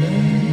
Amen.